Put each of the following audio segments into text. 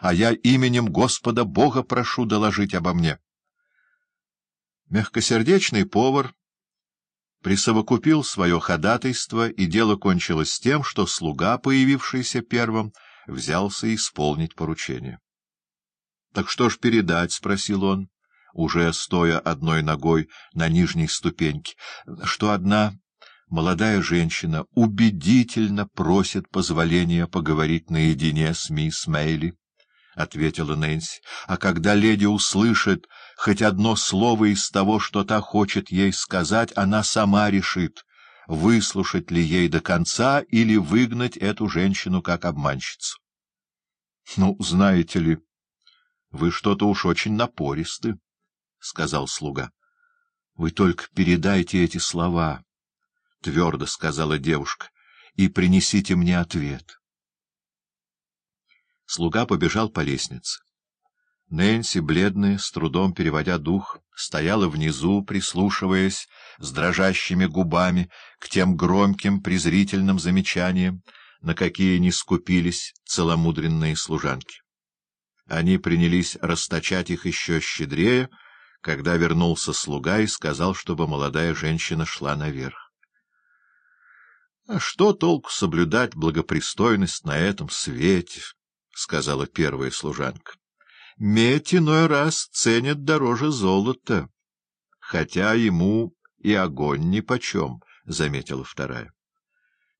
а я именем Господа Бога прошу доложить обо мне. Мягкосердечный повар присовокупил свое ходатайство, и дело кончилось тем, что слуга, появившийся первым, взялся исполнить поручение. — Так что ж передать? — спросил он, уже стоя одной ногой на нижней ступеньке, — что одна молодая женщина убедительно просит позволения поговорить наедине с мисс Мейли. — ответила Нэнси. — А когда леди услышит хоть одно слово из того, что та хочет ей сказать, она сама решит, выслушать ли ей до конца или выгнать эту женщину как обманщицу. — Ну, знаете ли, вы что-то уж очень напористы, — сказал слуга. — Вы только передайте эти слова, — твердо сказала девушка, — и принесите мне ответ. Слуга побежал по лестнице. Нэнси, бледная, с трудом переводя дух, стояла внизу, прислушиваясь с дрожащими губами к тем громким презрительным замечаниям, на какие не скупились целомудренные служанки. Они принялись расточать их еще щедрее, когда вернулся слуга и сказал, чтобы молодая женщина шла наверх. — А что толку соблюдать благопристойность на этом свете? — сказала первая служанка. — Медь иной раз ценят дороже золота, хотя ему и огонь нипочем, — заметила вторая.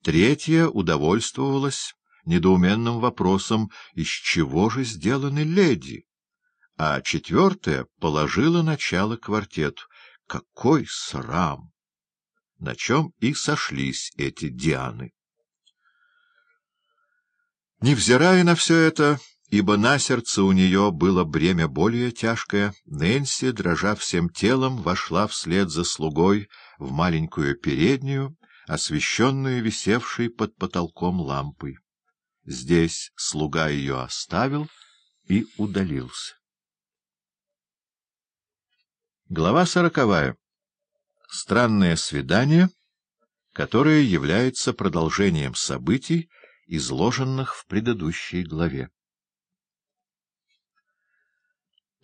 Третья удовольствовалась недоуменным вопросом, из чего же сделаны леди, а четвертая положила начало квартету. Какой срам! На чем и сошлись эти Дианы. Невзирая на все это, ибо на сердце у нее было бремя более тяжкое, Нэнси, дрожа всем телом, вошла вслед за слугой в маленькую переднюю, освещенную висевшей под потолком лампой. Здесь слуга ее оставил и удалился. Глава сороковая. Странное свидание, которое является продолжением событий, изложенных в предыдущей главе.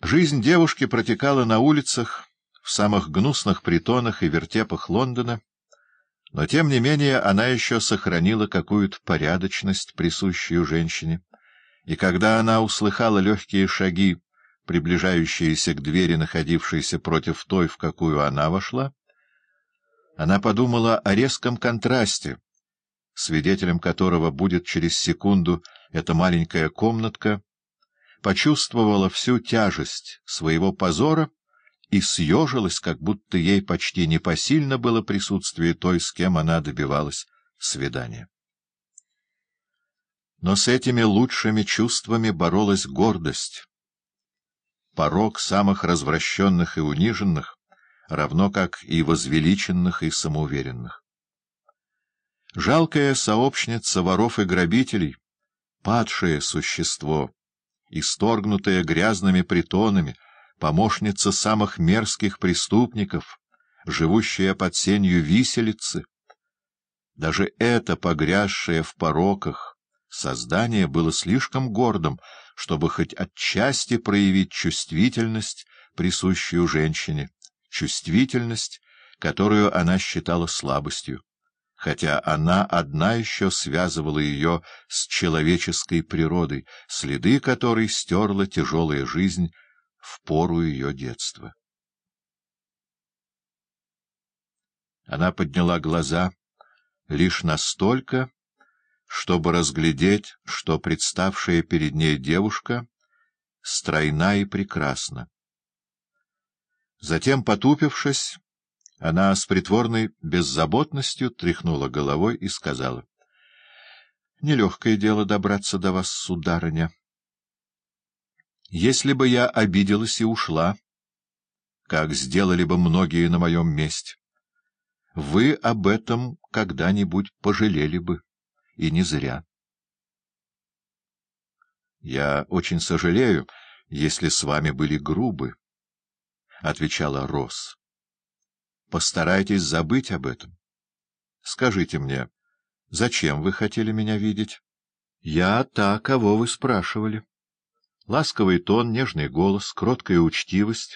Жизнь девушки протекала на улицах, в самых гнусных притонах и вертепах Лондона, но, тем не менее, она еще сохранила какую-то порядочность, присущую женщине, и когда она услыхала легкие шаги, приближающиеся к двери, находившейся против той, в какую она вошла, она подумала о резком контрасте, свидетелем которого будет через секунду эта маленькая комнатка, почувствовала всю тяжесть своего позора и съежилась, как будто ей почти непосильно было присутствие той, с кем она добивалась свидания. Но с этими лучшими чувствами боролась гордость. Порог самых развращенных и униженных, равно как и возвеличенных и самоуверенных. Жалкая сообщница воров и грабителей, падшее существо, исторгнутое грязными притонами, помощница самых мерзких преступников, живущая под сенью виселицы. Даже это, погрязшее в пороках, создание было слишком гордым, чтобы хоть отчасти проявить чувствительность, присущую женщине, чувствительность, которую она считала слабостью хотя она одна еще связывала ее с человеческой природой, следы которой стерла тяжелая жизнь в пору ее детства. Она подняла глаза лишь настолько, чтобы разглядеть, что представшая перед ней девушка стройна и прекрасна. Затем, потупившись, она с притворной беззаботностью тряхнула головой и сказала. — Нелегкое дело добраться до вас, сударыня. Если бы я обиделась и ушла, как сделали бы многие на моем месте, вы об этом когда-нибудь пожалели бы, и не зря. — Я очень сожалею, если с вами были грубы, — отвечала Росс. Постарайтесь забыть об этом. Скажите мне, зачем вы хотели меня видеть? Я та, кого вы спрашивали. Ласковый тон, нежный голос, кроткая учтивость